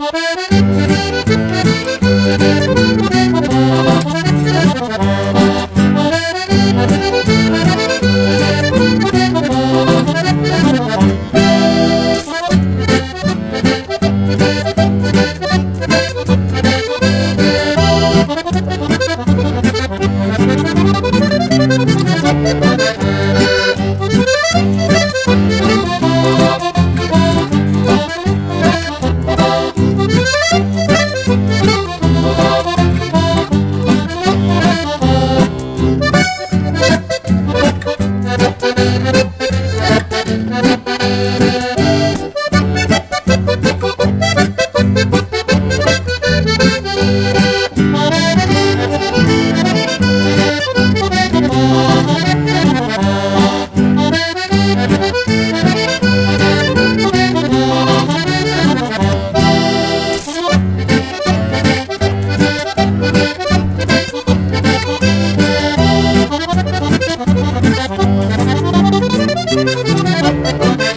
Thank thank you. Thank you.